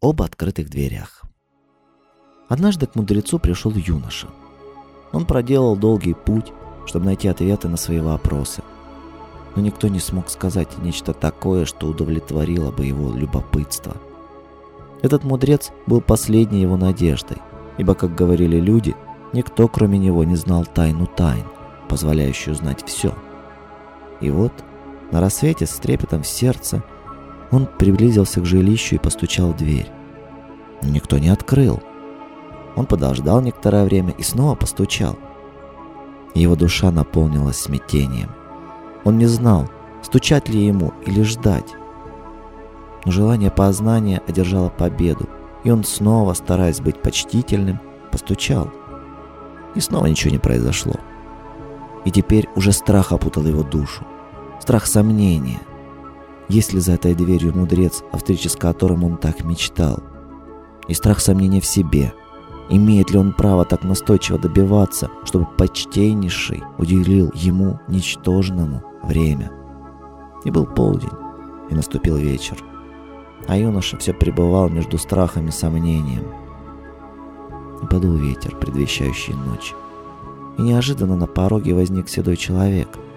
об открытых дверях. Однажды к мудрецу пришел юноша. Он проделал долгий путь, чтобы найти ответы на свои вопросы. Но никто не смог сказать нечто такое, что удовлетворило бы его любопытство. Этот мудрец был последней его надеждой, ибо, как говорили люди, никто кроме него не знал тайну тайн, позволяющую знать все. И вот, на рассвете с трепетом в сердце, он приблизился к жилищу и постучал в дверь. Никто не открыл. Он подождал некоторое время и снова постучал. Его душа наполнилась смятением. Он не знал, стучать ли ему или ждать. Но желание познания одержало победу, и он снова, стараясь быть почтительным, постучал. И снова ничего не произошло. И теперь уже страх опутал его душу. Страх сомнения. Есть ли за этой дверью мудрец, о встрече с которым он так мечтал? И страх сомнения в себе. Имеет ли он право так настойчиво добиваться, чтобы почтеннейший уделил ему ничтожному время? И был полдень, и наступил вечер. А юноша все пребывал между страхом и сомнением. И подул ветер, предвещающий ночь. И неожиданно на пороге возник седой человек –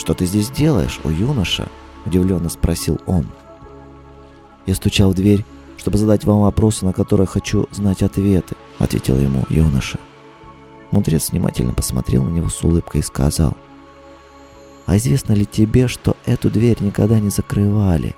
«Что ты здесь делаешь, о юноша?» – удивленно спросил он. «Я стучал в дверь, чтобы задать вам вопросы, на которые хочу знать ответы», – ответил ему юноша. Мудрец внимательно посмотрел на него с улыбкой и сказал, «А известно ли тебе, что эту дверь никогда не закрывали?»